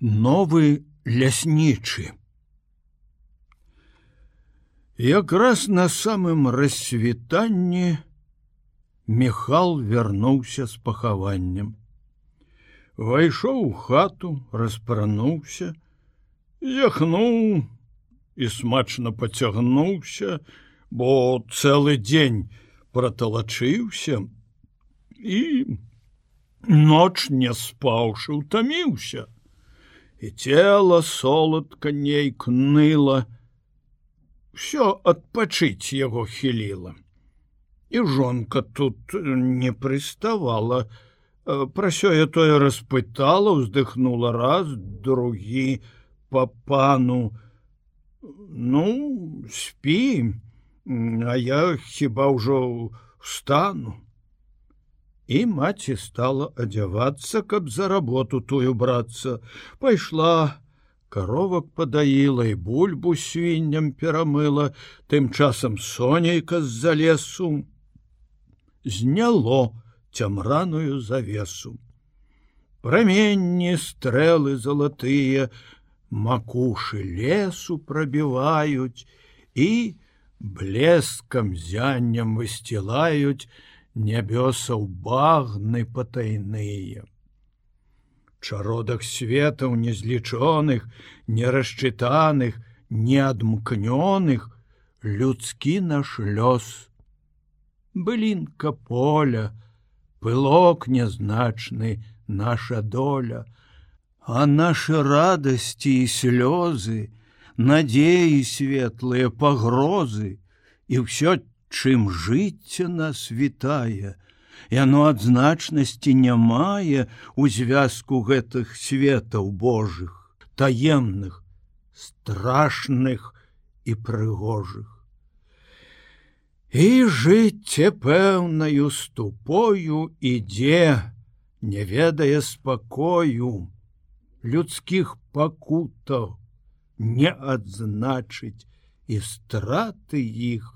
новы ляснічы. Якраз на самым рассвітанні Михал вярнуўся з пахаваннем. Вайшоў у хату, распрануўся, зяхнуў і смачна поцягнуўся, бо цэлы дзень проталачыўся і ноч не спаўшы утаміўся і тело солодка нейк ныла все адпачыць яго хіліла і жонка тут не прыставала пра сёе тое распытала уздыхнула раз другі по пану. Ну спі а я хіба ўжо стану і маці стала адзявацца, каб за работу тую брацца, пайшла, коровак падаіла і бульбу свінням перамыла, тым часам сонейка з-за лесу зняло цямраную завесу. Праменні стрэлы залатыя, макушы лесу прабіваюць і блескам зянням высцілаюць, нябёсаў багны патайныя. Чародах светаў незлічоных, нерасчытаных, неадмкнёных, людскі наш лёс. Былінка поля, пылок нязначны, наша доля, А нашы радасці і слёзы, надзеі светлыя пагрозы, і ўсё чым жыцця нас вітае, Яно адзначнасці не мае у звязку гэтых светаў Божых, таемных, страшных і прыгожых. І жыццё пэўнаю ступою ідзе, не ведае спакою, людскіх пакутаў не адзначыць і страты іх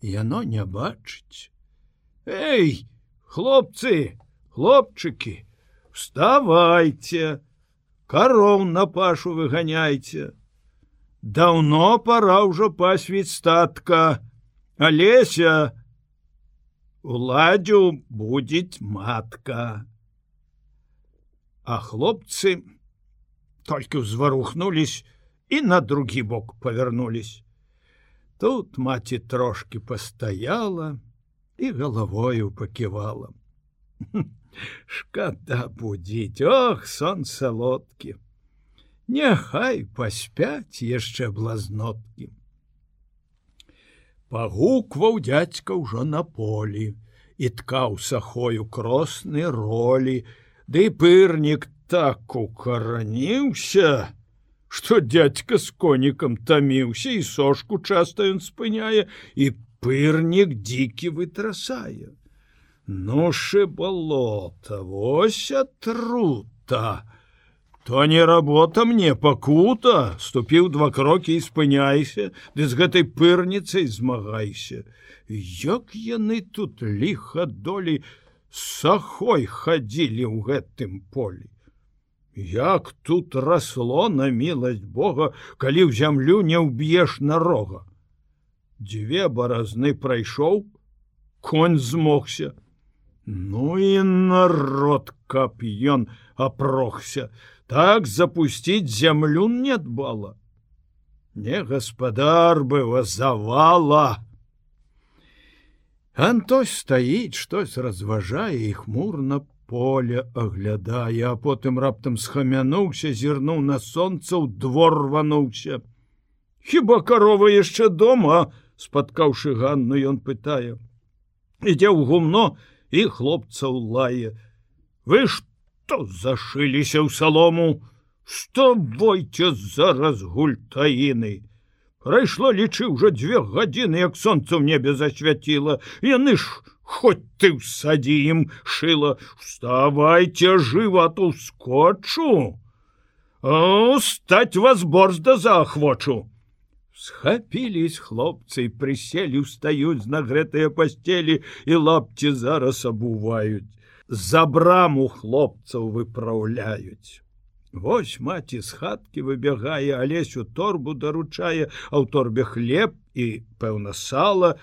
яно не бачыць. Эй, хлопцы, хлопчыкі, вставайте, кароў на пашу выганяйте. Даўно пора ўжо пасвіць статка, Алеся уладдзю будзець матка. А хлопцы толькі ўзварухнулись і на другі бок павярнулись. Тут маці трошки пастаяла і галавою паківала. Шкада будзіць, Ох, сон салодкі. Няхай паспяць яшчэ блазноткі. Пагукваў дядзька ўжо на полі і ткаў сахою кросны ролі, Ды пырнік так укараніўся, что дядька с конікам таміўся і сошку часто ён спыняе і пырнік дзікі вытрасае. Ноши болото вось трута. То не работа мне пакута, ступіў два крокі і спыняйся, ды з гэтай пырніцай змагайся. Як яны тут ліха долі сахой хадзілі ў гэтым полі. Як тут росло на міласць Бога, калі ў зямлю не ўб'еш нарога. Дзве баразны прайшоў, конь змогся. Ну і народ, каб ён апрохся, так запусціць зямлю не дбала. Не гаспадар бы завала. Антось стаіць, штось разважае і хмурна поле аглядае, а потым раптам схамянуўся, зірнуў на сонца ў двор рвануўся. Хіба карова яшчэ дома, спаткаўшы ганну ён пытае: ідзе ў гумно і хлопцаў лае. Вы што зашыліся ў салому, Што бойце зараз гультаіны. Прайшло лічы ўжо дзве гадзіны, як сонца ў небе засвяціла, яны ж хоть ты в сади им шила вставайте животу скотчу. Стать вас борзда заахвочу схапились хлопцы присели устаюць нагрэтыя постели і лапці зараз абуваюць за браму хлопцаў выпраўляюць Вось маці з хаткі выбягае, алесь у торбу даручае, а ў торбе хлеб і, пэўна, сала,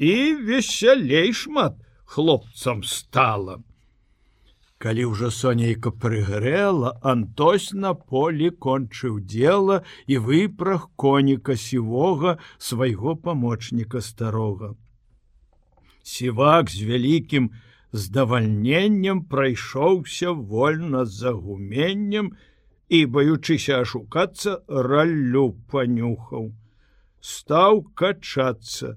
і весялей шмат хлопцам стала. Калі ўжо сонейка прыгрэла, Антось на полі кончыў дело і выпраг коніка сівога свайго памочніка старога. Сівак з вялікім, здавальненнем прайшоўся вольна за гуменнем і баючыся ашукацца раллю панюхаў стаў качацца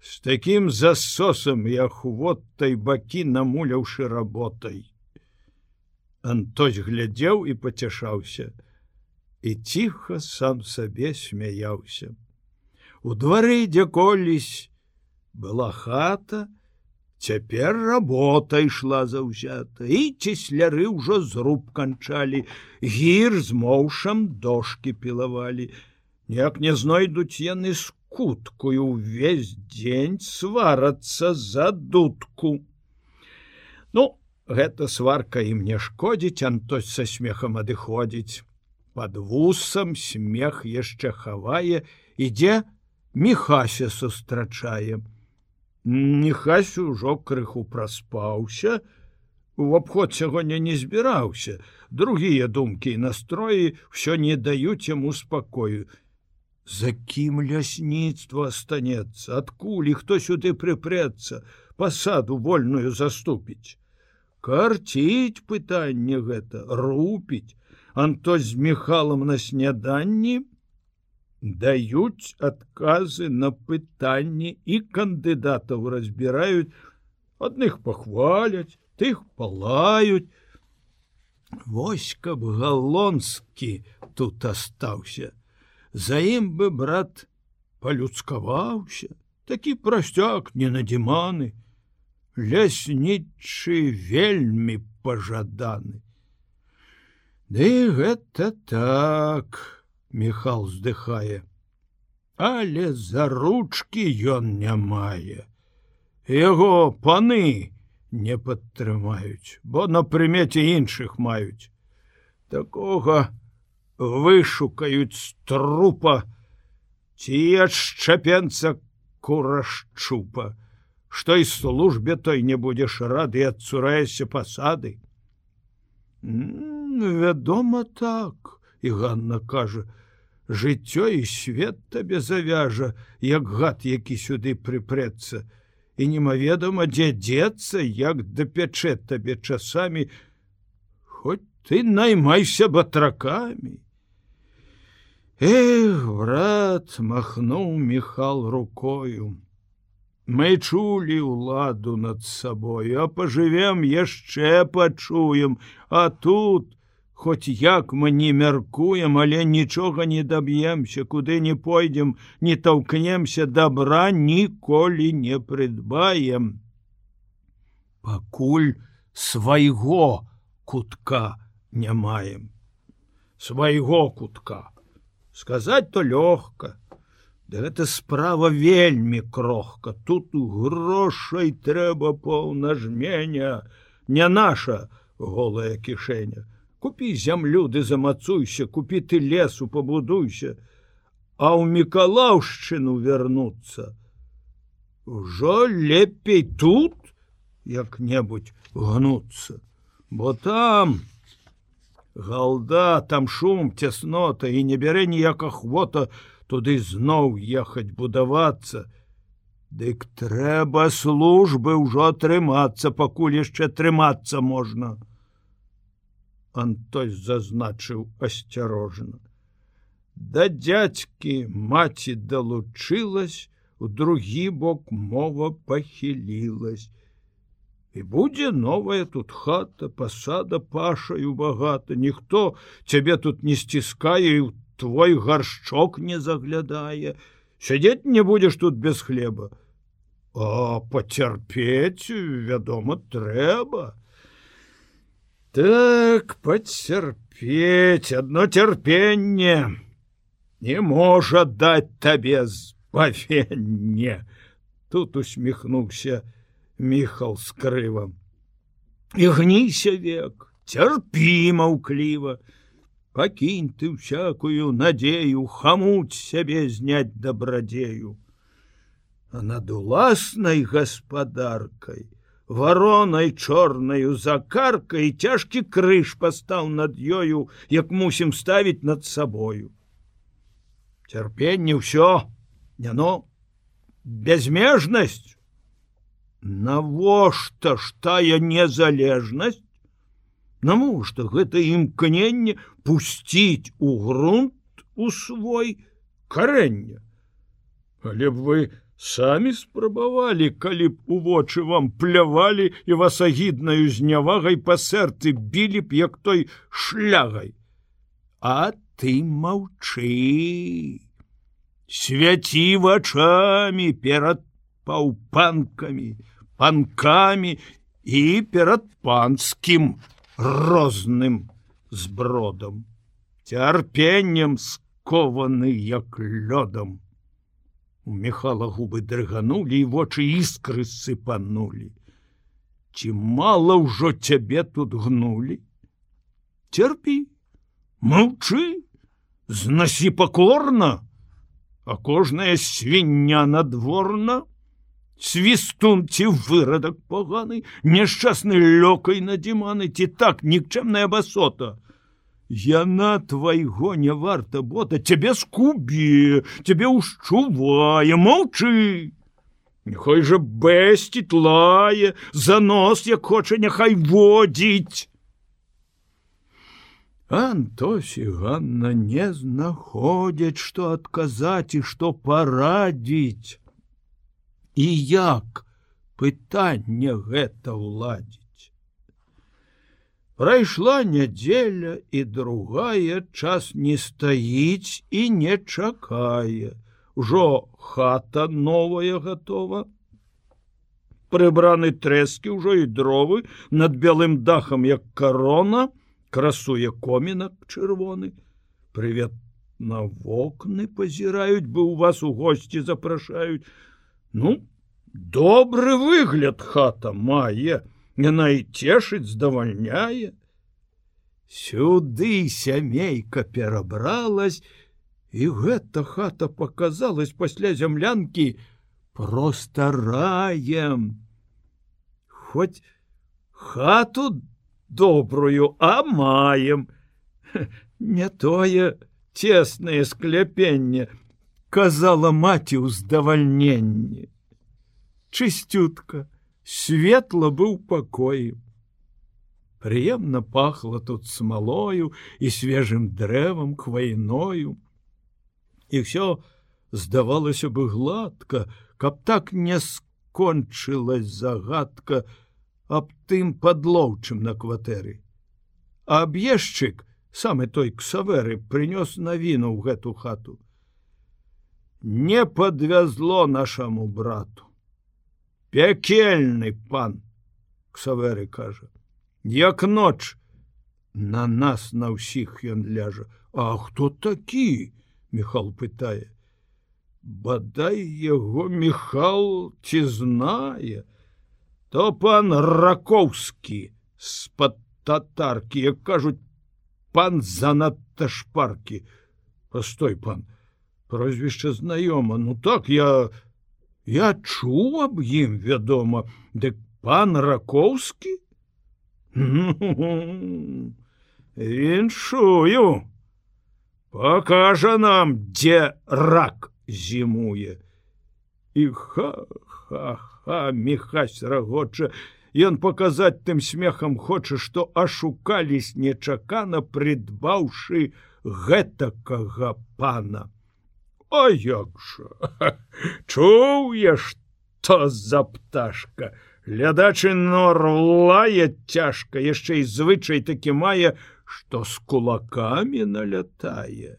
з таким засосам як хвотай бакі намуляўшы работай Антось глядзеў і пацяшаўся і ціха сам сабе смяяўся у двары дзе колісь была хата Цяпер работа ішла заўзята і цесляры ўжо зруб канчалі гір з моўшам дошки пілавалі як не знойдуць яны скуткую увесь дзень сварацца за дудку Ну гэта сварка ім не шкодзіць антось са смехам адыходзіць под вусам смех яшчэ хавае ідзе мехася сустрачаем Нехась ужо крыху праспаўся, у абход сягоння не збіраўся. Другія думкі і настроі ўсё не даюць яму спакою. За кім лясніцтва астанецца, адкуль і хто сюды прыпрэцца, пасаду вольную заступіць. Карціць пытанне гэта, рупіць, Анто з мехалам на сняданні, даюць адказы на пытанні і кандыдатаў разбіраюць. Адных пахваляць тых палаюць. Вось каб галонскі тут астаўся за ім бы брат палюдскаваўся такі прасцяк не надзіманы ляснічы вельмі пажаданы Ды гэта так Михал вздыхае. Але за ручки ён не мае. Яго паны не падтрымаюць, бо на прымеце іншых маюць. Такога вышукаюць трупа, ці адшчапенца курашчупа, што і службе той не будзеш рады адцураешся пасады. Вядома так, і Ганна кажа, жыццё і свет табе завяжа, як гад, які сюды прыпрэцца, і немаведама, дзе дзецца, як дапячэ табе часамі, Хоць ты наймайся батракамі. Эх, брат, махнуў Михал рукою. Мы чулі ўладу над сабою, а пажывем яшчэ пачуем, а тут Хоць як мы не мяркуем, але нічога не даб'емся, куды не пойдзем, не толкнемся добра ніколі не прыдбаем. Пакуль свайго кутка не маем. Свайго кутка. Сказаць то лёгка. Да гэта справа вельмі крохка. Тут грошай трэба поўна жменя, не наша голая кішэня. Купі зямлю ды замацуйся купі ты лесу пабудуйся. А ў мікалаўшчыну вярнуцца. Ужо лепей тут як-небудзь гнуцца. Бо там галда там шум цеснота і не бярэ ніяк ахвота туды зноў ехаць будавацца Дык трэба службы ўжо атрымацца пакуль яшчэ трымацца можна Антось зазначыў асцярожна. Да дядзькі маці далучылась, у другі бок мова пахілілась. І будзе новая тут хата, пасада пашаю багата, ніхто цябе тут не сціскае і твой гаршчок не заглядае. Сядзець не будзеш тут без хлеба. А пацярпець, вядома, трэба. Так пацярпець одно цярпенне не можа даць табе збавенне. Тут усміхнуўся міхал скрывам. І гніся век, цярпі маўкліва, пакінь ты всякую надзею хамуць сябе зняць дабрадзею а над уласнай гаспадаркай варонай чорнаю закаркай цяжкі крыж пастаў над ёю як мусім ставіць над сабою цярпенне ўсё няно безмежнасць навошта ж тая незалежнасць? Намушта гэта імкненне пусціць у грунт у свой карэння але б вы самі спрабавалі калі б у вочы вам плявалі і вас агіднаю знявагай па сэрцы білі б як той шлягай. А ты маўчы. Свяці вачами перад паўпанкамі панкамі і перад панскім розным збродам цярпеннем скованы як лёдам у мехала губы дрыганулі і вочы іскры сыпанулі ці мала ўжо цябе тут гнулі церпі маўчы знасі пакорна а кожная свіння надворна свістун ці вырадак паганы няшчасны лёкай надзіманы ці так нікчэмная басота. Яна твайго не варта бота. Цябе скубе цябе ўшчувае маўчы Няхай жа бэсціць лае за нос як хоча няхай водзіць Антосі Ганна не знаходзяць што адказаць і што парадзіць і як пытанне гэта ўладзіць Прайшла нядзеля і другая час не стаіць і не чакае. Ужо хата новая готова. Прыбраны трэскі ўжо і дровы над белым дахам, як карона, красуе комінак чырвоны. Прывет на вокны пазіраюць, бы у вас у госці запрашаюць. Ну, добры выгляд хата мае, Яна і цешыць здавальняе. Сюды сямейка перабралась, і гэта хата показалась пасля зямлянкі просто раем. Хоць хату добрую, а маем. Не тое цеснае скляпенне, казала маці ў здавальненні. Чысцютка, светла быў пакоі. Прыемна пахло тут смалою і свежым дрэвам квайною. І ўсё здавалася бы гладка, каб так не скончылась загадка аб тым падлоўчым на кватэры. А аб'езчык, самы той ксаверы прынёс навіну ў гэту хату. Не подвязло нашаму брату. Пекельны пан ксаверы кажа як ноч на нас на ўсіх ён ляжа. А хто такі? Михал пытае бадай яго михал ці знае то пан ракоўскі з-пад татаркі як кажуць пан занадта шпаркі. Постой пан прозвішча знаёма ну так я Я чуў аб ім вядома, дык пан ракоўскі Віншую Пакажа нам, дзе рак зімуе. І ха-ха-ха мехась рагоча, Ён паказаць тым смехам хоча, што ашукались нечакана прыдбаўшы гэтакага пана. А як жа Чуў я што за пташка глядачы нор лае цяжка яшчэ і звычай такі мае, што з кулакамі налятае.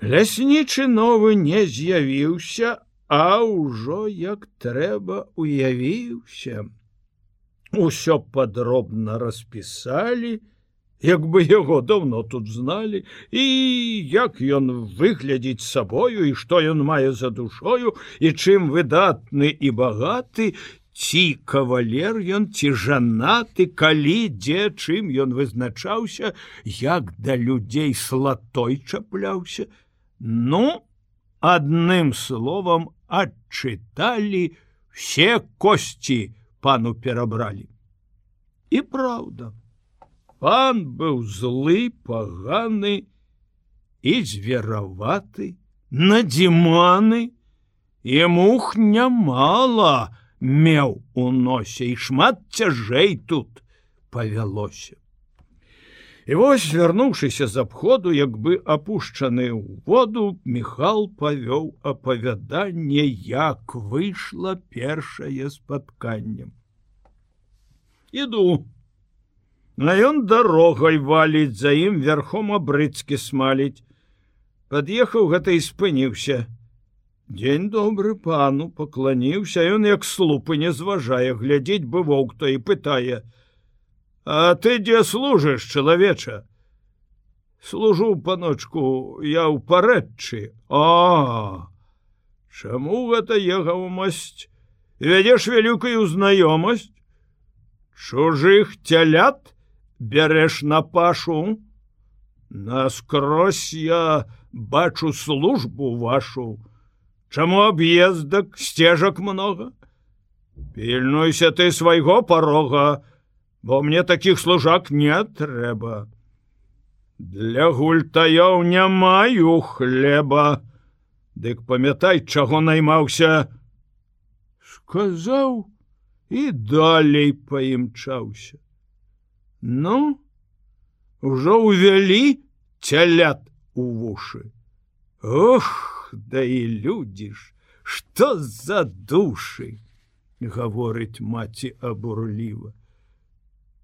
Ляснічы новы не з'явіўся, а ўжо як трэба уявіўся. Усё падробна распісалі, як бы яго давно тут зналі і як ён выглядзіць сабою і што ён мае за душою і чым выдатны і багаты ці кавалер ён ці жанаты калі дзе чым ён вызначаўся як да людзей слатой чапляўся. Ну адным словам адчыталі все косці пану перабралі. І праўда пан быў злы паганы і звераваты надзіманы і мух нямала меў у носе і шмат цяжэй тут павялося. І вось вярнуўшыся з абходу, як бы апушчаны ў воду, Михал павёў апавяданне, як выйшла першае спатканнем. Іду. На ён дарогай валіць за ім вярхом абрыцкі смаліць. Пад'ехаў гэта і спыніўся. Дзень добры пану пакланіўся ён як слупы не зважае глядзець бы воўк то і пытае: « А ты дзе служыш чалавеча? Служу паночку я ў парэчы А Чаму гэта егавасць вядзеш вялікую знаёмасць чужых цялят бярэш на пашу Наскрозь я бачу службу вашу, Чаму аб'ездак сцежак много? Пільнуйся ты свайго парога, бо мне таких служак не трэба. Для гультаёў не маю хлеба, Дык памятай, чаго наймаўся, сказаў і далей паімчаўся. Ну, ужо ўвялі цялят у вушы. Ох! да і людзі ж что за душы гаворыць маці абурліва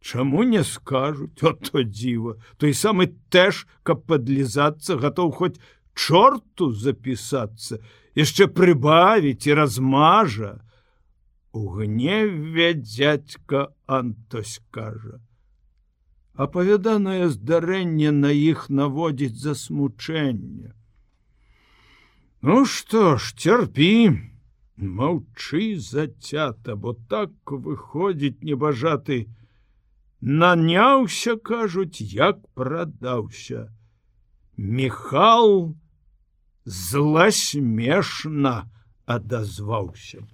Чаму не скажуць о то дзіва той самы тэж каб подлізацца готов хоць чорту запісацца яшчэ прыбавіць і размажа у гневе дядзька антось кажа апавяданае здарэнне на іх наводзіць засмучэнне. Ну что ж цярпі маўчы зацята бо так выходзіць небажаты. Наняўся кажуць як прадаўся. Михал зласмешна адазваўся